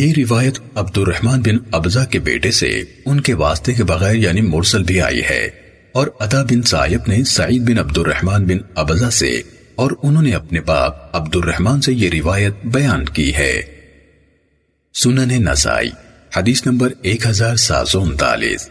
یہ روایت عبد الرحمن بن ابزا کے بیٹے سے ان کے واسطے کے بغیر یعنی مرسل بھی آئی ہے اور ادا بن سائب نے سعید بن عبد الرحمن بن ابزا سے اور انہوں نے اپنے باپ عبد الرحمن سے یہ روایت بیان کی ہے۔ سنن نسائی، حدیث نمبر ایک ہزار سات سو انتالیس۔